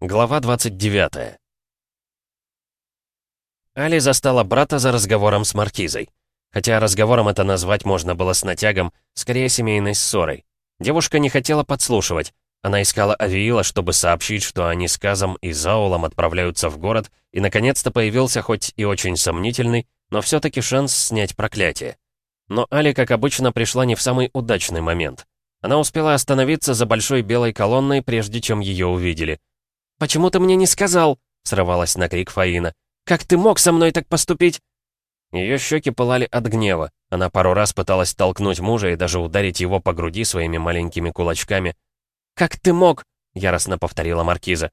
Глава 29 Али застала брата за разговором с Маркизой. Хотя разговором это назвать можно было с натягом, скорее семейной ссорой. Девушка не хотела подслушивать. Она искала Авиила, чтобы сообщить, что они с Казом и Заулом отправляются в город, и наконец-то появился хоть и очень сомнительный, но все-таки шанс снять проклятие. Но Али, как обычно, пришла не в самый удачный момент. Она успела остановиться за большой белой колонной, прежде чем ее увидели. «Почему ты мне не сказал?» — срывалась на крик Фаина. «Как ты мог со мной так поступить?» Ее щеки пылали от гнева. Она пару раз пыталась толкнуть мужа и даже ударить его по груди своими маленькими кулачками. «Как ты мог?» — яростно повторила Маркиза.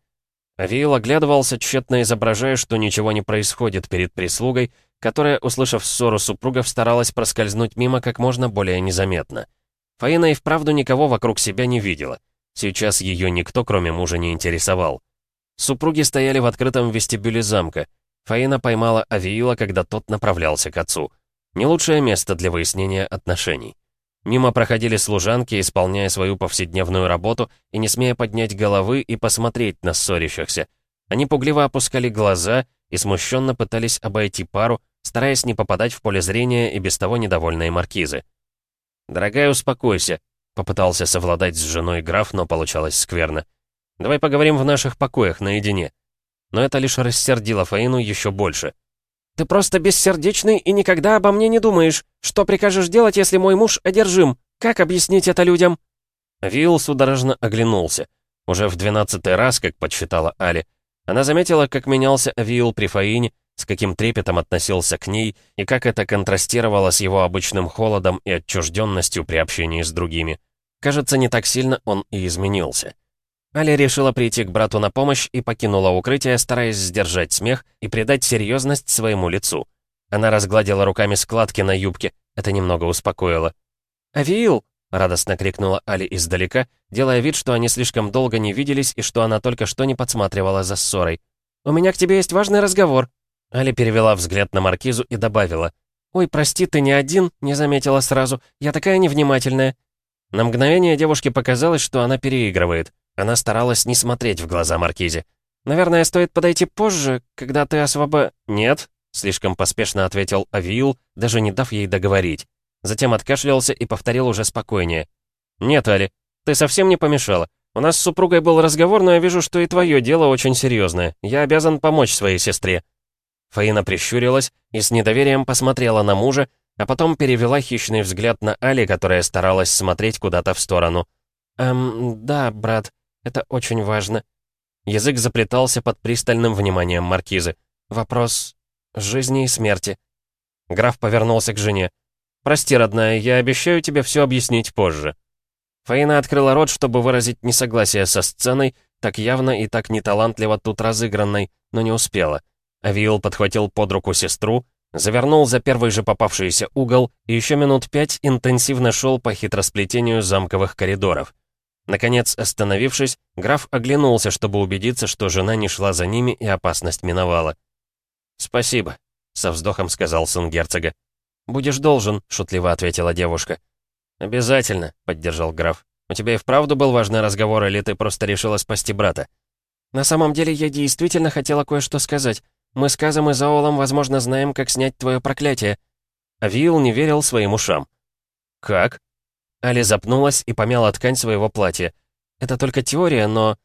Авиил оглядывался, тщетно изображая, что ничего не происходит перед прислугой, которая, услышав ссору супругов, старалась проскользнуть мимо как можно более незаметно. Фаина и вправду никого вокруг себя не видела. Сейчас ее никто, кроме мужа, не интересовал. Супруги стояли в открытом вестибюле замка. Фаина поймала Авиила, когда тот направлялся к отцу. Не лучшее место для выяснения отношений. Мимо проходили служанки, исполняя свою повседневную работу и не смея поднять головы и посмотреть на ссорящихся. Они пугливо опускали глаза и смущенно пытались обойти пару, стараясь не попадать в поле зрения и без того недовольной маркизы. «Дорогая, успокойся», — попытался совладать с женой граф, но получалось скверно. «Давай поговорим в наших покоях наедине». Но это лишь рассердило Фаину еще больше. «Ты просто бессердечный и никогда обо мне не думаешь. Что прикажешь делать, если мой муж одержим? Как объяснить это людям?» Вилл судорожно оглянулся. Уже в двенадцатый раз, как подсчитала Али. Она заметила, как менялся Авиил при Фаине, с каким трепетом относился к ней и как это контрастировало с его обычным холодом и отчужденностью при общении с другими. Кажется, не так сильно он и изменился. Али решила прийти к брату на помощь и покинула укрытие, стараясь сдержать смех и придать серьезность своему лицу. Она разгладила руками складки на юбке, это немного успокоило. «Авиил!» — радостно крикнула Али издалека, делая вид, что они слишком долго не виделись и что она только что не подсматривала за ссорой. «У меня к тебе есть важный разговор». Али перевела взгляд на маркизу и добавила. «Ой, прости, ты не один, не заметила сразу. Я такая невнимательная». На мгновение девушке показалось, что она переигрывает. Она старалась не смотреть в глаза Маркизе. «Наверное, стоит подойти позже, когда ты освобо...» «Нет», — слишком поспешно ответил Авиил, даже не дав ей договорить. Затем откашлялся и повторил уже спокойнее. «Нет, Али, ты совсем не помешала. У нас с супругой был разговор, но я вижу, что и твое дело очень серьезное. Я обязан помочь своей сестре». Фаина прищурилась и с недоверием посмотрела на мужа, а потом перевела хищный взгляд на Али, которая старалась смотреть куда-то в сторону. «Эм, да, брат, это очень важно». Язык заплетался под пристальным вниманием маркизы. «Вопрос жизни и смерти». Граф повернулся к жене. «Прости, родная, я обещаю тебе все объяснить позже». Фаина открыла рот, чтобы выразить несогласие со сценой, так явно и так неталантливо тут разыгранной, но не успела. Авиил подхватил под руку сестру, завернул за первый же попавшийся угол и еще минут пять интенсивно шел по хитросплетению замковых коридоров. Наконец, остановившись, граф оглянулся, чтобы убедиться, что жена не шла за ними и опасность миновала. «Спасибо», — со вздохом сказал сын герцога. «Будешь должен», — шутливо ответила девушка. «Обязательно», — поддержал граф. «У тебя и вправду был важный разговор, или ты просто решила спасти брата?» «На самом деле я действительно хотела кое-что сказать. Мы с Казом и Заолом, возможно, знаем, как снять твое проклятие». Авиил не верил своим ушам. «Как?» Али запнулась и помяла ткань своего платья. «Это только теория, но...»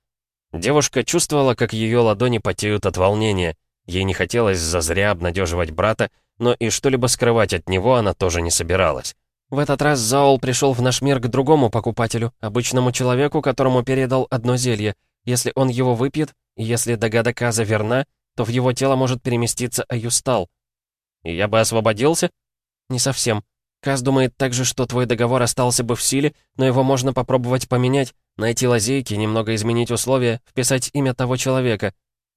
Девушка чувствовала, как ее ладони потеют от волнения. Ей не хотелось зазря обнадеживать брата, но и что-либо скрывать от него она тоже не собиралась. В этот раз Заол пришел в наш мир к другому покупателю, обычному человеку, которому передал одно зелье. Если он его выпьет, и если догадка Каза верна, то в его тело может переместиться Аюстал. И я бы освободился? Не совсем. Каз думает также, что твой договор остался бы в силе, но его можно попробовать поменять, найти лазейки, немного изменить условия, вписать имя того человека.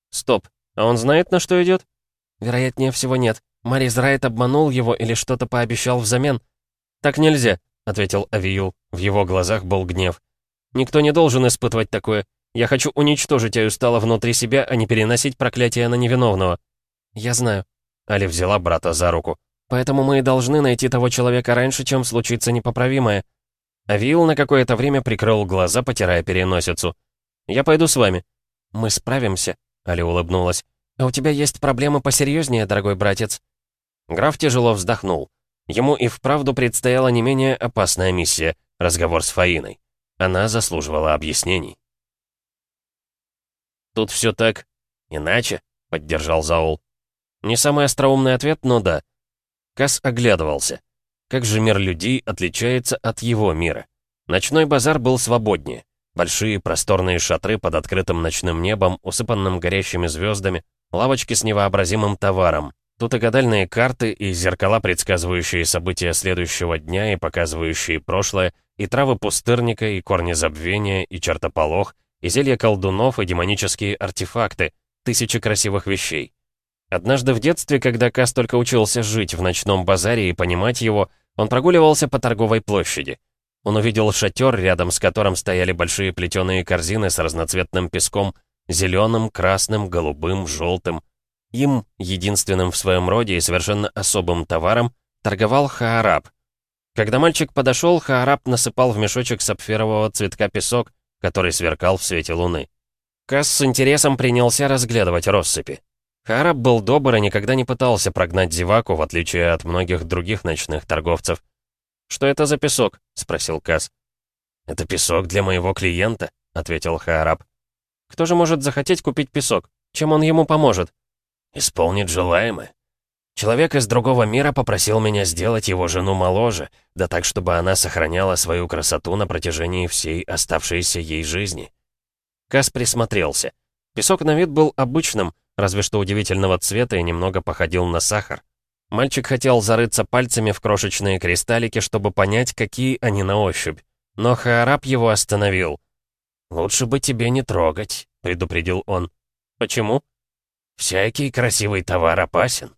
Стоп, а он знает, на что идет? Вероятнее всего нет. Марис Райт обманул его или что-то пообещал взамен. «Так нельзя», — ответил Авиил. В его глазах был гнев. «Никто не должен испытывать такое. Я хочу уничтожить Аюстала внутри себя, а не переносить проклятие на невиновного». «Я знаю». Али взяла брата за руку. Поэтому мы и должны найти того человека раньше, чем случится непоправимое». Авил на какое-то время прикрыл глаза, потирая переносицу. «Я пойду с вами». мы справимся», — Али улыбнулась. «А у тебя есть проблемы посерьезнее, дорогой братец?» Граф тяжело вздохнул. Ему и вправду предстояла не менее опасная миссия — разговор с Фаиной. Она заслуживала объяснений. «Тут все так иначе», — поддержал Заул. Не самый остроумный ответ, но да. Кас оглядывался. Как же мир людей отличается от его мира? Ночной базар был свободнее. Большие просторные шатры под открытым ночным небом, усыпанным горящими звездами, лавочки с невообразимым товаром, Тут и гадальные карты, и зеркала, предсказывающие события следующего дня и показывающие прошлое, и травы пустырника, и корни забвения, и чертополох, и зелья колдунов, и демонические артефакты, тысячи красивых вещей. Однажды в детстве, когда Кас только учился жить в ночном базаре и понимать его, он прогуливался по торговой площади. Он увидел шатер, рядом с которым стояли большие плетеные корзины с разноцветным песком, зеленым, красным, голубым, желтым. Им, единственным в своем роде и совершенно особым товаром, торговал Хаараб. Когда мальчик подошел, Хаараб насыпал в мешочек сапфирового цветка песок, который сверкал в свете луны. Касс с интересом принялся разглядывать россыпи. Хаараб был добр и никогда не пытался прогнать зеваку, в отличие от многих других ночных торговцев. «Что это за песок?» — спросил Касс. «Это песок для моего клиента», — ответил Хаараб. «Кто же может захотеть купить песок? Чем он ему поможет?» «Исполнит желаемое. Человек из другого мира попросил меня сделать его жену моложе, да так, чтобы она сохраняла свою красоту на протяжении всей оставшейся ей жизни». Кас присмотрелся. Песок на вид был обычным, разве что удивительного цвета и немного походил на сахар. Мальчик хотел зарыться пальцами в крошечные кристаллики, чтобы понять, какие они на ощупь. Но Хаараб его остановил. «Лучше бы тебе не трогать», — предупредил он. «Почему?» «Всякий красивый товар опасен».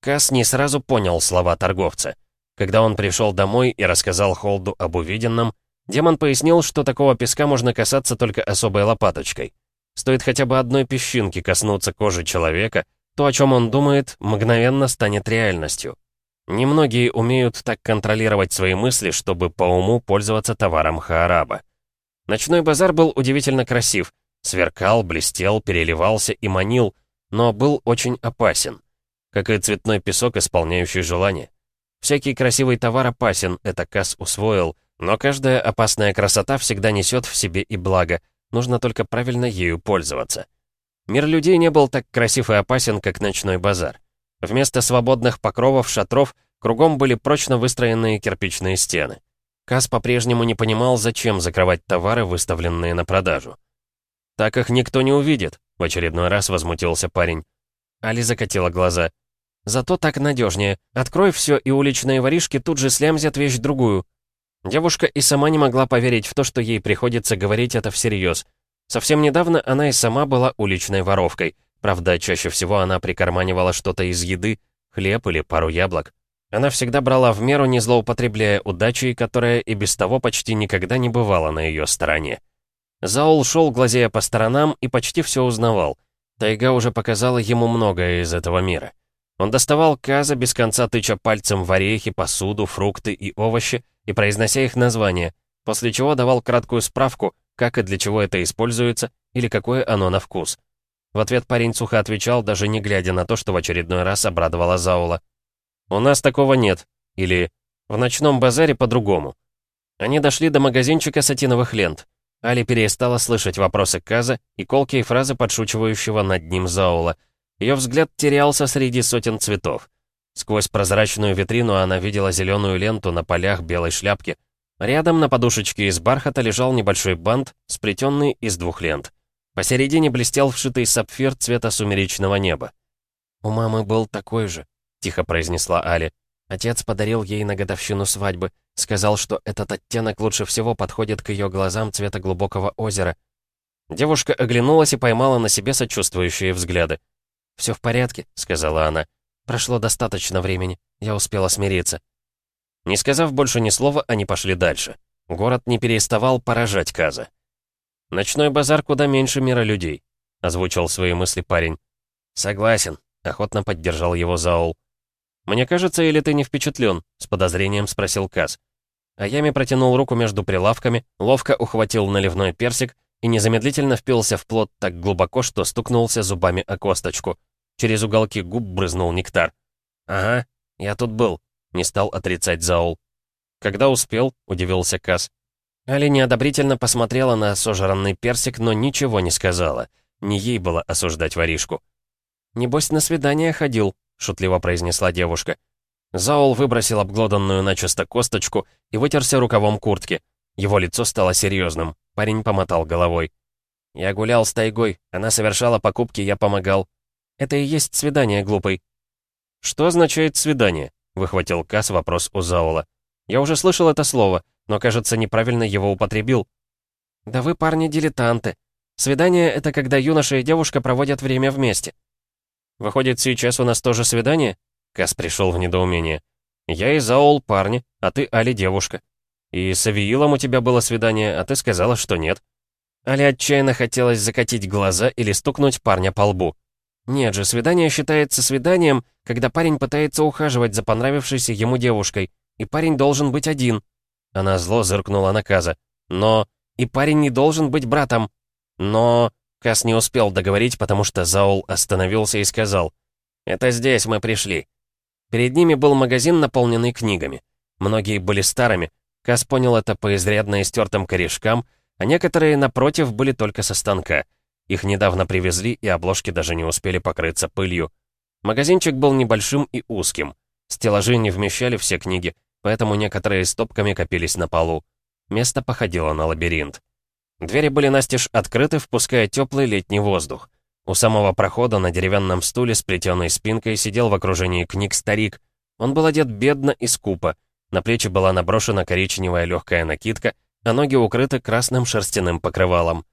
Кас не сразу понял слова торговца. Когда он пришел домой и рассказал Холду об увиденном, демон пояснил, что такого песка можно касаться только особой лопаточкой. Стоит хотя бы одной песчинки коснуться кожи человека, то, о чем он думает, мгновенно станет реальностью. Немногие умеют так контролировать свои мысли, чтобы по уму пользоваться товаром Хаараба. Ночной базар был удивительно красив, Сверкал, блестел, переливался и манил, но был очень опасен. Как и цветной песок, исполняющий желание. Всякий красивый товар опасен, это Кас усвоил, но каждая опасная красота всегда несет в себе и благо, нужно только правильно ею пользоваться. Мир людей не был так красив и опасен, как ночной базар. Вместо свободных покровов, шатров, кругом были прочно выстроенные кирпичные стены. Кас по-прежнему не понимал, зачем закрывать товары, выставленные на продажу. «Так их никто не увидит», — в очередной раз возмутился парень. Али закатила глаза. «Зато так надежнее. Открой все, и уличные воришки тут же слямзят вещь другую». Девушка и сама не могла поверить в то, что ей приходится говорить это всерьез. Совсем недавно она и сама была уличной воровкой. Правда, чаще всего она прикарманивала что-то из еды, хлеб или пару яблок. Она всегда брала в меру, не злоупотребляя удачей, которая и без того почти никогда не бывала на ее стороне. Заул шел, глазея по сторонам, и почти все узнавал. Тайга уже показала ему многое из этого мира. Он доставал каза, без конца тыча пальцем в орехи, посуду, фрукты и овощи, и произнося их названия, после чего давал краткую справку, как и для чего это используется, или какое оно на вкус. В ответ парень сухо отвечал, даже не глядя на то, что в очередной раз обрадовала Заула. «У нас такого нет», или «В ночном базаре по-другому». Они дошли до магазинчика сатиновых лент. Али перестала слышать вопросы Каза и колкие фразы подшучивающего над ним Заула. Ее взгляд терялся среди сотен цветов. Сквозь прозрачную витрину она видела зеленую ленту на полях белой шляпки. Рядом на подушечке из бархата лежал небольшой бант, сплетенный из двух лент. Посередине блестел вшитый сапфир цвета сумеречного неба. «У мамы был такой же», — тихо произнесла Али. Отец подарил ей на годовщину свадьбы. Сказал, что этот оттенок лучше всего подходит к ее глазам цвета глубокого озера. Девушка оглянулась и поймала на себе сочувствующие взгляды. «Все в порядке», — сказала она. «Прошло достаточно времени. Я успела смириться». Не сказав больше ни слова, они пошли дальше. Город не переставал поражать Каза. «Ночной базар куда меньше мира людей», — озвучил свои мысли парень. «Согласен», — охотно поддержал его Заул. «Мне кажется, или ты не впечатлен?» — с подозрением спросил Каз. Аями протянул руку между прилавками, ловко ухватил наливной персик и незамедлительно впился в плод так глубоко, что стукнулся зубами о косточку. Через уголки губ брызнул нектар. «Ага, я тут был», — не стал отрицать Заул. «Когда успел?» — удивился Кас. Али неодобрительно посмотрела на сожранный персик, но ничего не сказала. Не ей было осуждать воришку. «Небось, на свидание ходил», — шутливо произнесла девушка. Заул выбросил обглоданную начисто косточку и вытерся рукавом куртки. Его лицо стало серьезным. Парень помотал головой. «Я гулял с тайгой. Она совершала покупки, я помогал. Это и есть свидание, глупый». «Что означает свидание?» — выхватил Кас вопрос у Заула. «Я уже слышал это слово, но, кажется, неправильно его употребил». «Да вы, парни, дилетанты. Свидание — это когда юноша и девушка проводят время вместе». «Выходит, сейчас у нас тоже свидание?» Кас пришел в недоумение. «Я и Заул парни, а ты Али девушка. И с Авиилом у тебя было свидание, а ты сказала, что нет». Али отчаянно хотелось закатить глаза или стукнуть парня по лбу. Нет же, свидание считается свиданием, когда парень пытается ухаживать за понравившейся ему девушкой, и парень должен быть один. Она зло зыркнула на Каза. Но... И парень не должен быть братом. Но... Каз не успел договорить, потому что Заул остановился и сказал. «Это здесь мы пришли». Перед ними был магазин, наполненный книгами. Многие были старыми. Каз понял это по изрядно истертым корешкам, а некоторые, напротив, были только со станка. Их недавно привезли, и обложки даже не успели покрыться пылью. Магазинчик был небольшим и узким. Стеллажи не вмещали все книги, поэтому некоторые стопками копились на полу. Место походило на лабиринт. Двери были настежь открыты, впуская теплый летний воздух. У самого прохода на деревянном стуле с плетеной спинкой сидел в окружении книг старик. Он был одет бедно и скупо. На плечи была наброшена коричневая легкая накидка, а ноги укрыты красным шерстяным покрывалом.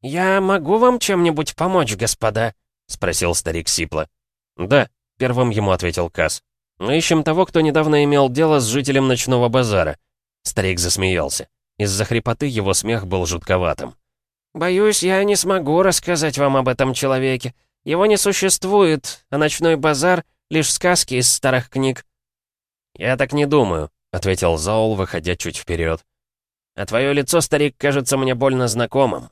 «Я могу вам чем-нибудь помочь, господа?» — спросил старик Сипла. «Да», — первым ему ответил Касс. «Мы ищем того, кто недавно имел дело с жителем ночного базара». Старик засмеялся. Из-за хрипоты его смех был жутковатым. «Боюсь, я не смогу рассказать вам об этом человеке. Его не существует, а ночной базар — лишь сказки из старых книг». «Я так не думаю», — ответил Заул, выходя чуть вперед. «А твое лицо, старик, кажется мне больно знакомым.